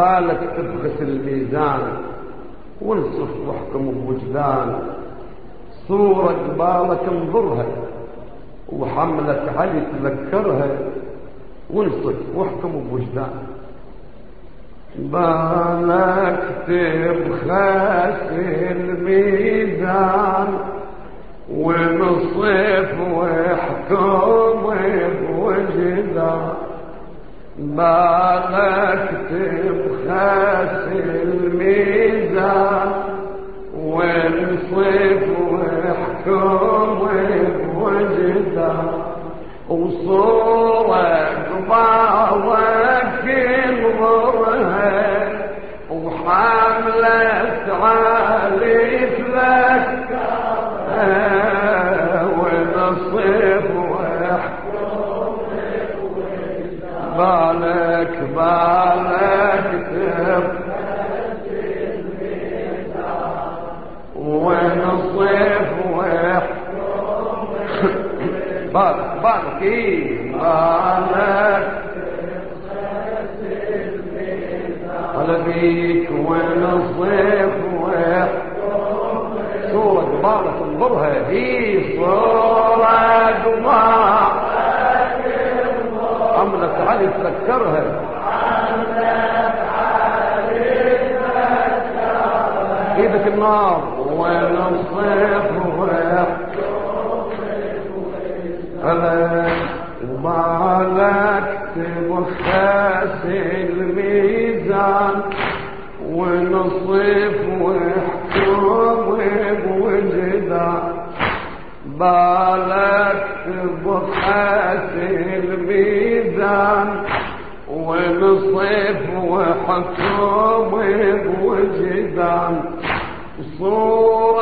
بالك تبخس الميزان وانصف واحكم بوجدان صورة قبالك انظرها وحملة علي تذكرها وانصف واحكم بوجدان بالك تبخس الميزان ونصف واحكم بوجدان بالك تبخس الميزان وانصف واحكم بوجدان وصورة بعضك انظرها وحملت بالك بالك إيه بالك على بيك ونصف واحكم صورة بالك انظرها هي صورة دماء عملت علي تذكرها إيدك النار ونصف ألا وبالك تبخس الميزان ونصف واحكم بوجدان بالك تبخس الميزان ونصف وحكم بوجدان صورة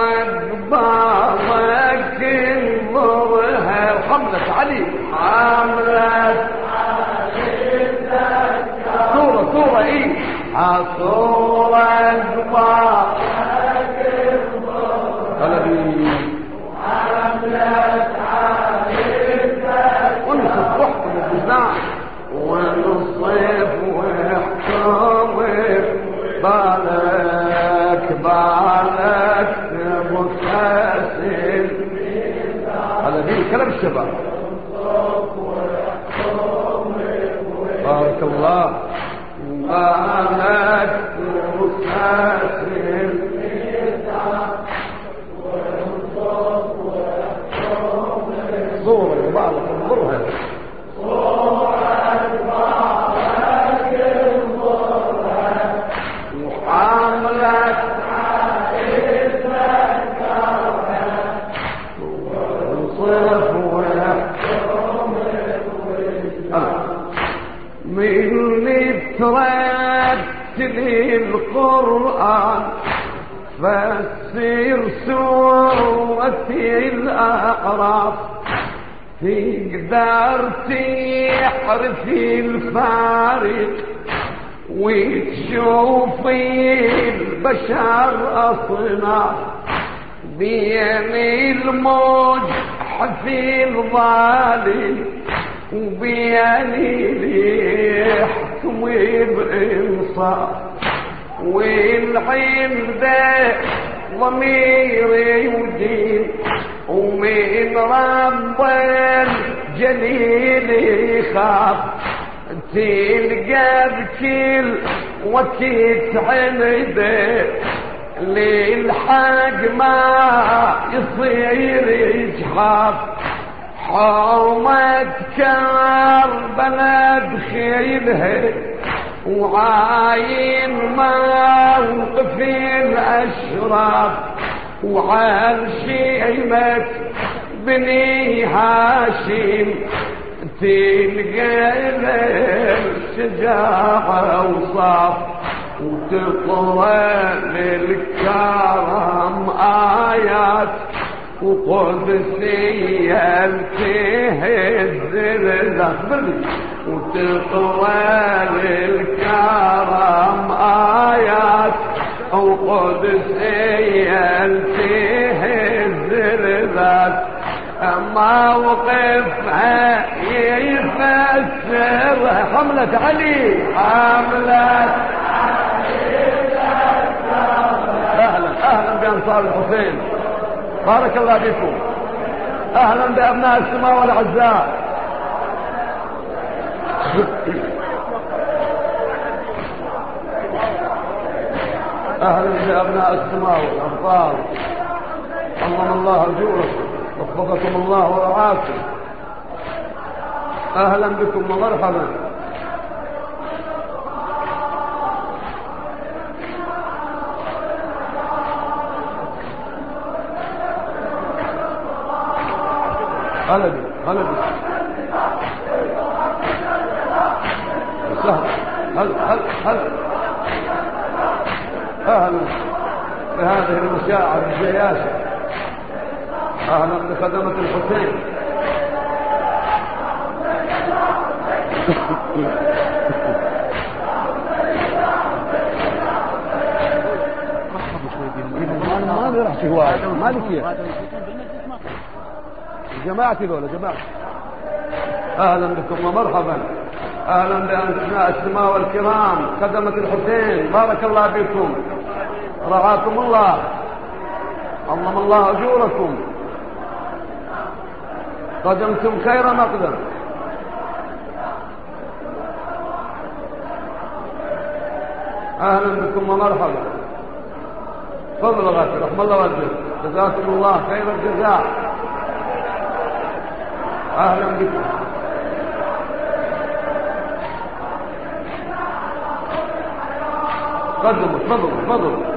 انظرها وحملة علي. حملة صورة صورة إيه؟ صورة بالك Kübra. فسر سورة الأعراف. تقدر تحرف الفارق وتشوفي البشر أصناف. بين الموج حفي الظالم وبين اللي يحكم بإنصاف والعين ذا ضميري ودين ومن رب الجليل يخاف؟ تلقى بكل وكيت عنده للحق ما يصير يجحف حومة كربلاء بخيلها وعاين موقف الأشراف وعن شيمة بني هاشم تلقى الشجاعة وصاف وتقرأ للكرم آيات وقدسية تهز الأخبرني وتقوى للكرم آيات وقدسية تهز أما موقفها يفسر. حملة علي. حملة أهلا أهلا بأنصار الحسين. بارك الله بكم أهلا بأبناء السماء والعزاء أهلا بأبناء السماء والأبطال. أمن الله أجوركم وفقكم الله ورعاكم. أهلا بكم ومرحبا. هلا بك بهذه المشاعر الجياشة أهلا بخدمة الحسين. ما ما راح هواية ما لك جماعتي ذولا جماعتي أهلا بكم ومرحبا. أهلا بابناء السماء والكرام. خدمة الحسين بارك الله بكم رعاكم الله. عظم الله أجوركم. قدمتم خير مقدم. أهلا بكم ومرحبا. تفضل غافر رحم الله والدك جزاكم الله خير الجزاء. أهلا بكم. قدموا تفضلوا تفضلوا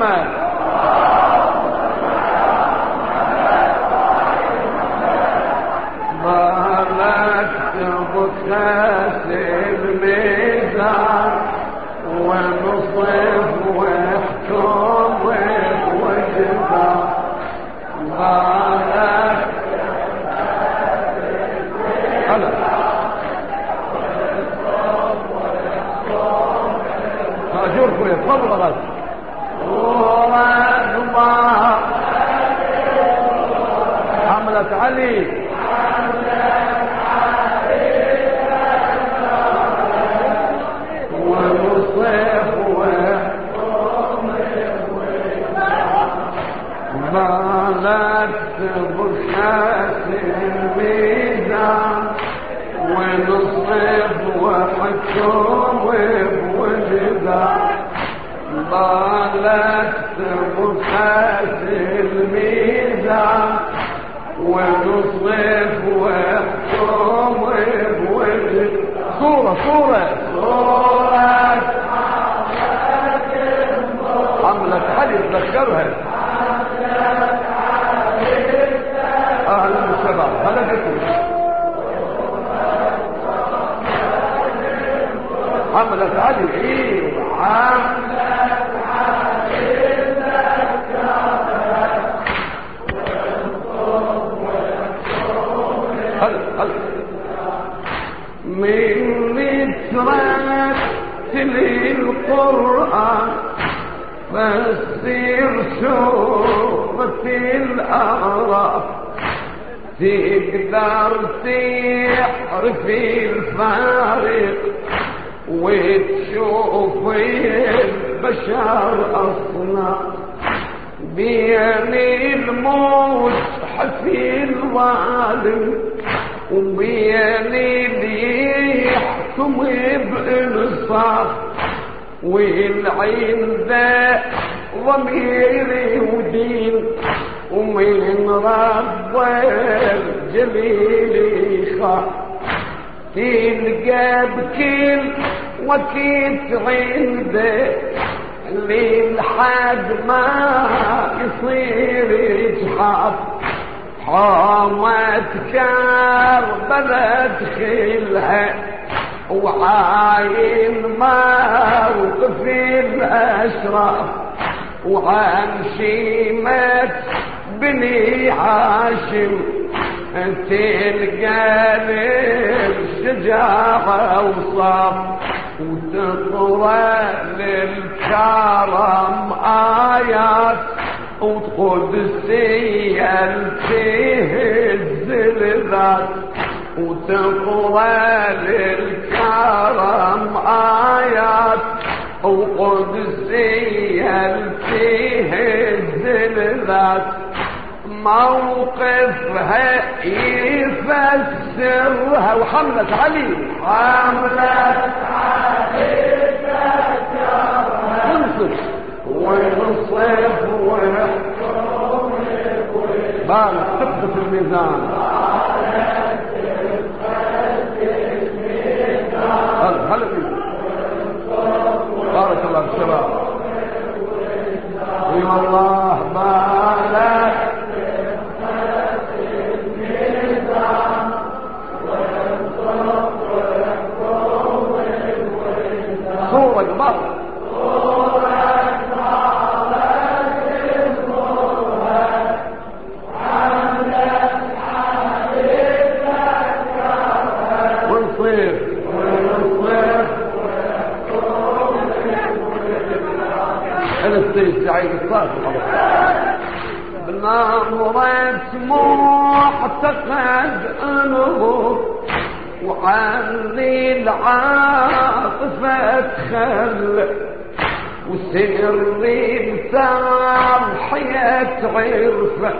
محمد. بكاسب ميزان ونصف واحكم وجبا هلا. أجوركم يا تفضل غاز مالت بخاس الميزان وحكم وجدان صورة صورة. صورة. حملة علي تذكرها أهلا بالشباب هلا بكم حملة علي إيه فسير سورة الأعراف تقدر تحرف الفارق وتشوف البشر أصلا بين المصحف الظالم وبين اللي يحكم بإنصاف. والعين ذا ضميري ودين ومن رب الجليل يخاف تلقى بكل وكيت عنده للحد ما يصير يجحف. حومة كربلة دخلها وعاين موقف الأشراف وعن شيمة بني هاشم تلقى للشجاعة وصاف وتطوى للكرم آيات وقدسية تهز الذات وتطوى للكرم آيات وقدسية تهز الذات موقفها يفسرها. وحملة علي. حملة علي. تنصف ونصف ونحكم بالك تقف الميزان. بارك سامحية عرفة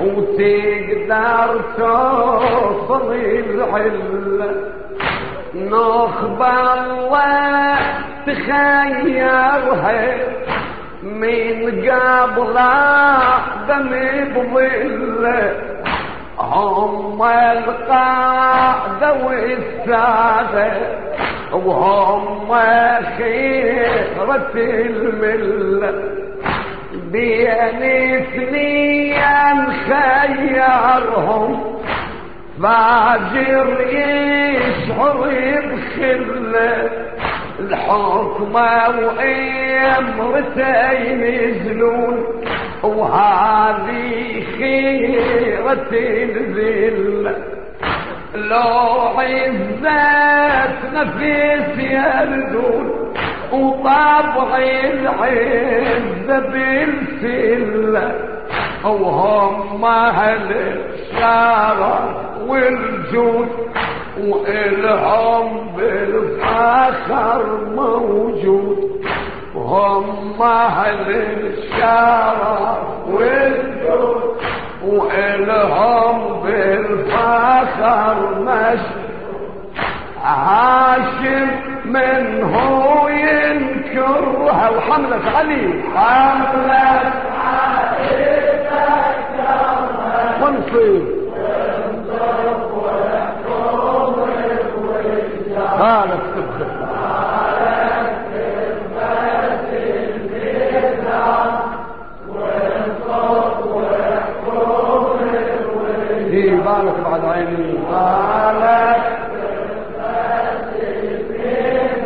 وتقدر توصل العلة. نخبة الله تخيرها من قبل دم بظله هم القاعدة والسادة وهم خيرة الملة. بين اثنين خيرهم فاجر يشعر بخله الحكمة وامرتين يزلون وهذه خيرة الذل. لو عزت نفس يردون وطبع العز بالسلة وهم أهل الشارع والجود وإلهم بالفخر موجود. هم أهل الشارع والجود وإلهم بالفخر مشي هاشم من هو ينكرها وحملة علي. حملة علي ونصيب قالت بالك بعد عيني قالت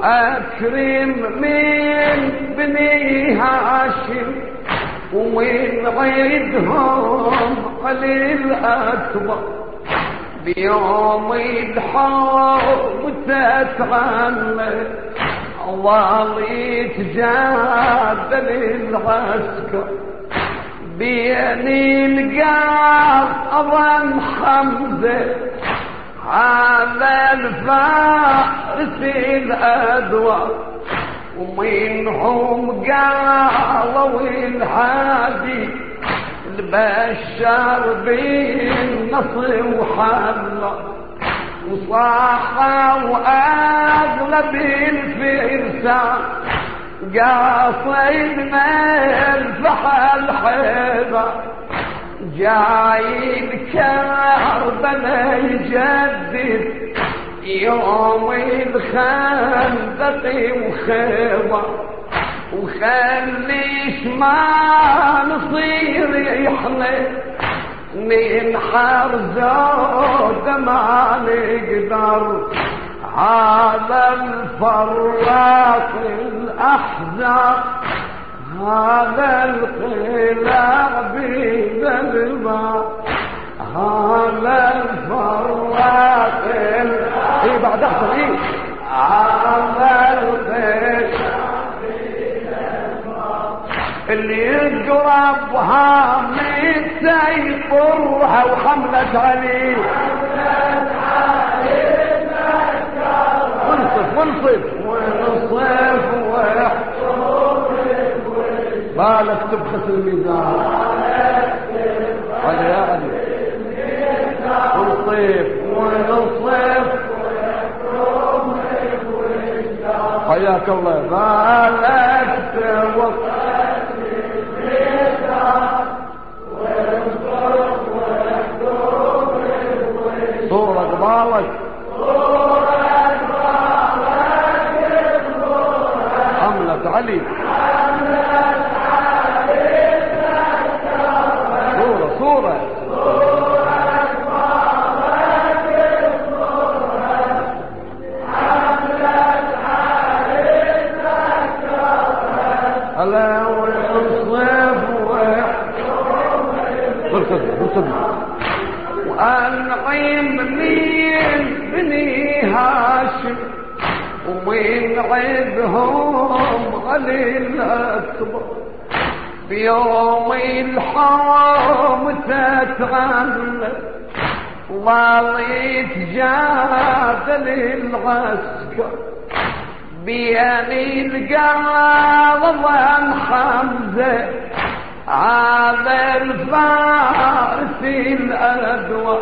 وأكرم من بني هاشم ومن عيدهم قليل أكبر. بيوم الحرب تتعلم الله يتجادل العسكر بين أظن على الفارس الأدوى ومنهم قالوا الهادي البشر بالنصر وحلا وصاحوا واغلب الفرسان قاصد من فحل حيبة. جاي الكربلاء يجدد يوم الخندق وخيبة وخليش ما نصير يحلى. من حرزود ما نقدر. هذا الفراق الأحزاب هذا القلاع بذا الماء هذا الفراق إيه بعد أحسن إيه؟ هذا القلاع اللي يقربها من سيطرها وحملت عليه منصف. منصف منصف. بالك تبخس الميزان. يا علي ونصيف ونصيف حياك الله. بالك تبخس صورك بالك. حملة علي. ظليت جادل العسكر بيني القلب حمزة هذا الفارس الأدوى.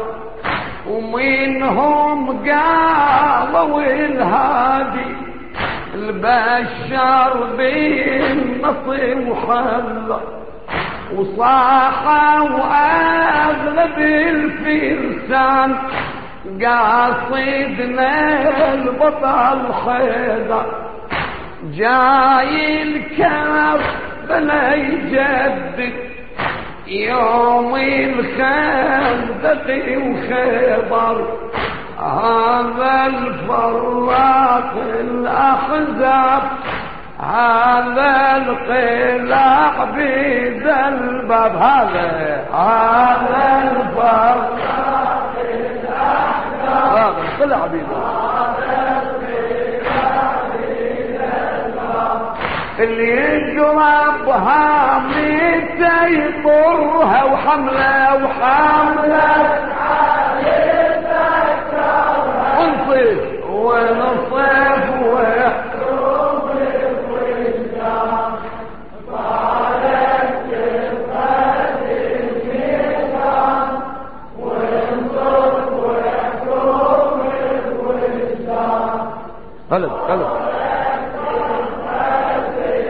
ومنهم قالوا الهادي البشر بالنصر وحلا وصاحوا أغلب الفرسان. قاصدنا البطل حيدر جاي الكرب بلا يجدد يوم الخندق وخيبر. هذا الفراق الأحزاب. هذا القلاع بيد الباب هذا. هذا الأحزاب هذا القلاع بيد اللي يقربها متى يطرها وحملة وحملة. ونصيف ونصيف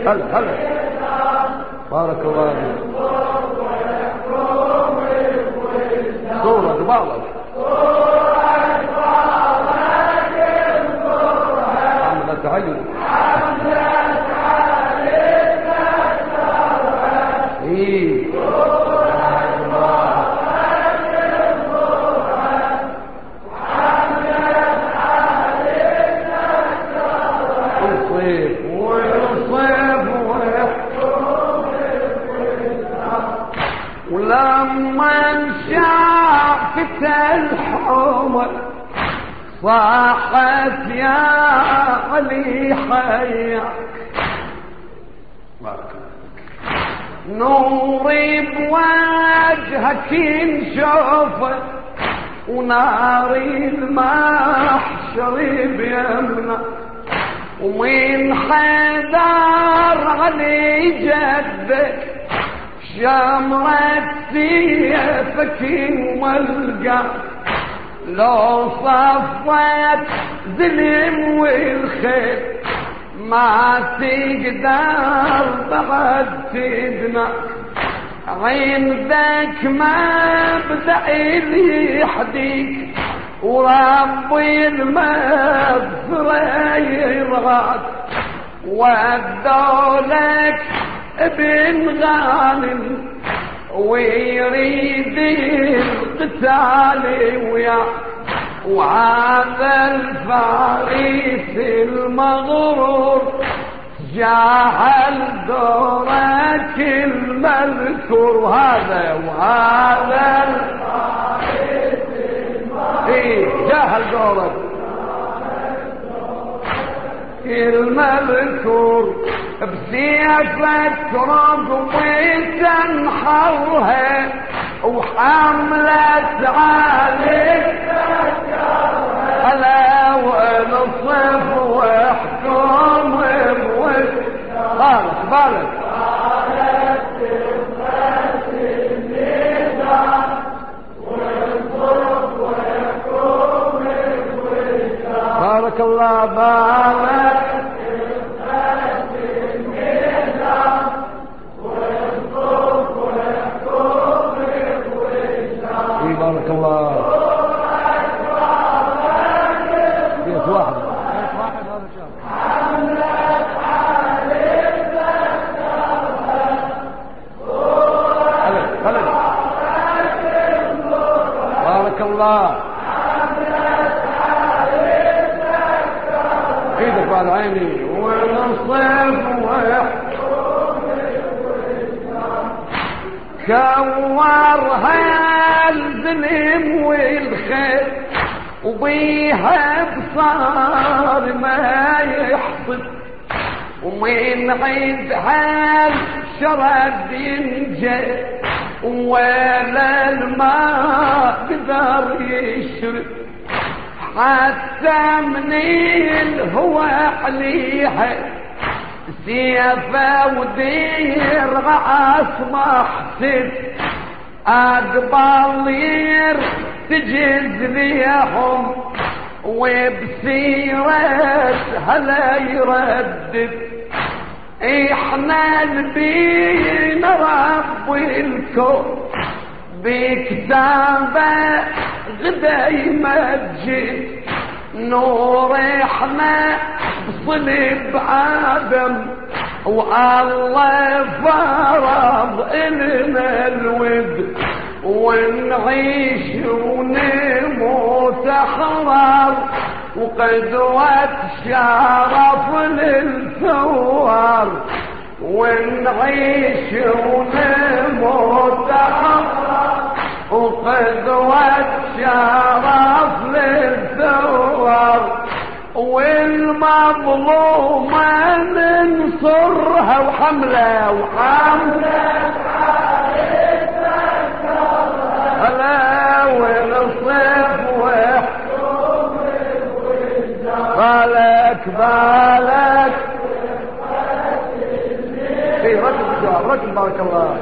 هلا هلا. بارك الله فيك. صورة بعضك ونار المحشر بيمنا. ومن حدار علي جدك شمرة سيفك والقى لو صفت ظلم والخير ما تقدر بعد تدنا عندك ما بدأ يحديك وربي المغفرة يرغب ودولك ابن غانم ويريد القتال ويا. وهذا الفارس المغرور جاهل دورك المذكور هذا وهذا إيه جاهل دورك المذكور. بسيفك رب وتنحرها وحملت عليك ألا ونصف واحكم خالص بالك بارك الله بارك بارك وبيها بصار ما يحصد. ومن عندها الشرد ينجى ولا الماء قدر يشرب حتى من الهوى عليها. سيفه ودير اصبح ست اقبالير تجز ليهم وبسيرة هلا يردد. إحنا نبين رب الكون بكتابة غدا يمجد. نور إحنا بصلب آدم والله فرض إلنا الود. ونعيش ونموت احرار وقدوة شرف للثوار. ونعيش ونموت وقدوة شرف للثوار. والمظلومة ننصرها وحملة وحملة. العلا والصفوة بالك بالك في رجل رجل بارك الله.